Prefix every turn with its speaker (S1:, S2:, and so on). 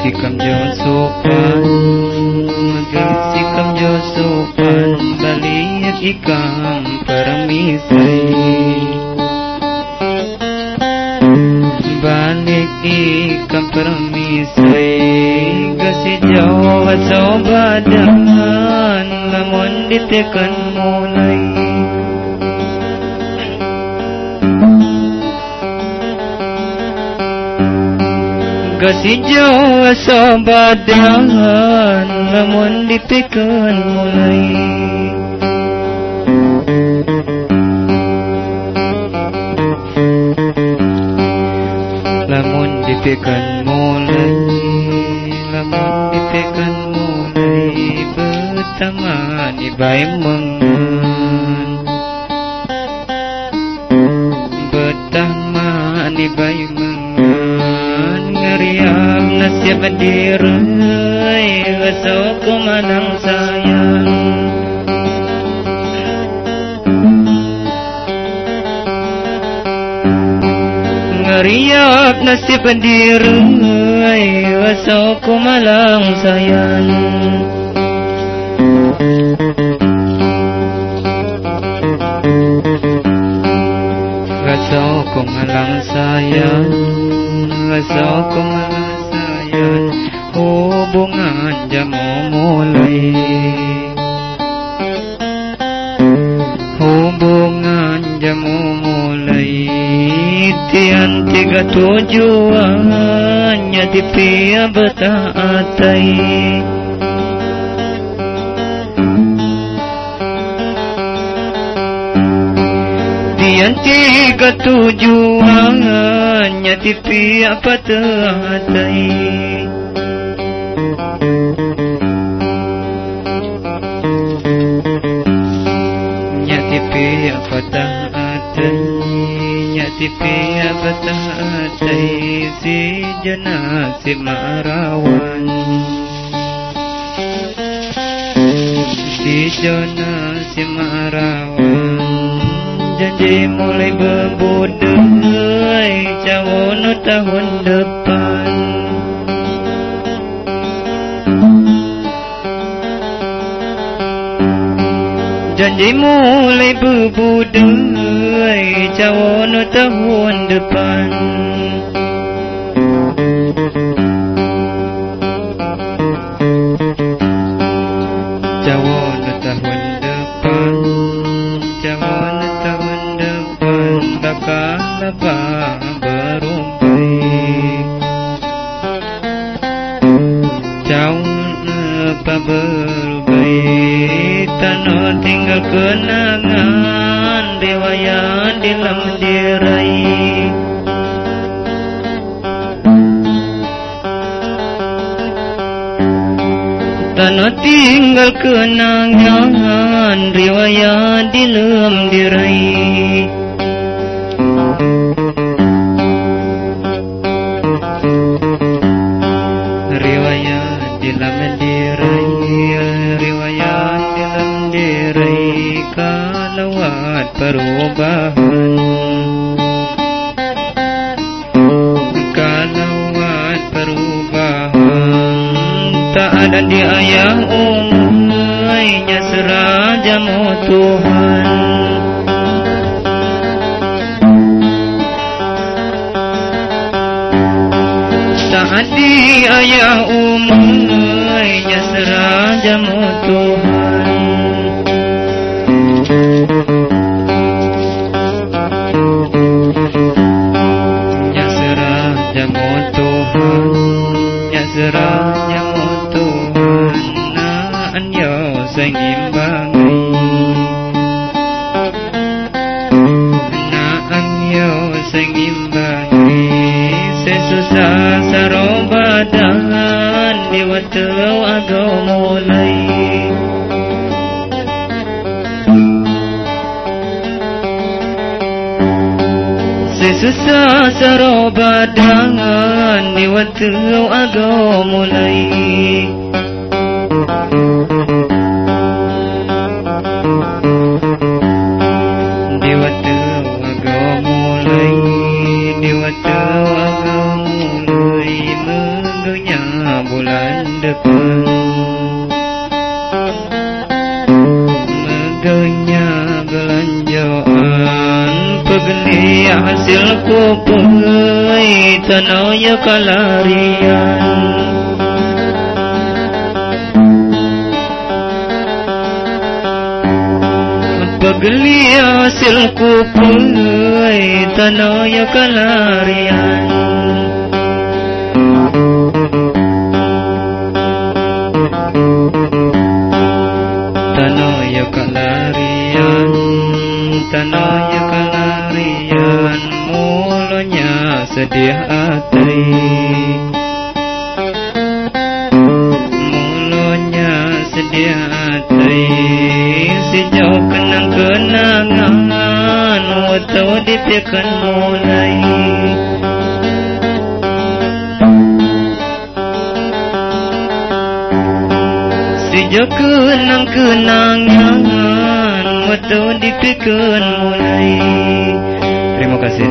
S1: Sikam John Sopan Sikam jo Sopan Balik ikam paramisay Balik ikam paramisay Kasi jawa sa badaman Lamon ditekan munay Gasi jawa sobadan Lamun ditekan mulai. Lamun ditekan mulai Lamun ditekan mulai Pertama di bayi mengen Pertama di bayi Ngeriam nasib dirai Wasoku manang sayang. Ngeriap nasib dirai Wasoku malang sayang. Wasoku malang sayang Wasoku malang sayang Hubungan jamu mulai Hubungan jamu mulai Tian tiga tujuannya di pia betaatai Tian tiga tujuannya di pia betaatai Nyati pia betaatai Nyati pia betaatai Si jana si marawan. Si jana si marawan. Janji mulai berbudai Cawono tahun depan Janji mulai berbudai Cawono tahun depan Cawono Cawan apa berubah Tanah tinggal kenangan Riwayat di dalam dirai Tanah tinggal kenangan Riwayat di dalam Serajamu Tuhan Saat di ayah umainya Serajamu Tuhan sengimbangi Naan yo sengimbangi Sesusah sarobadan Di waktu agau mulai Sesusah sarobadan Di waktu agau mulai lãnh đức Maganya belanjaan Pagni hasil ku pulai Tanaya kalarian Pagli hasil ku pulai Tanaya kalarian Tanaya kalarian Mulanya sedih hati. Mulanya sedih hati. Sejauh kenang-kenangan Waktu dipikan mulai. Sejak kenang-kenangan Waktu dipikan mulai. Terima kasih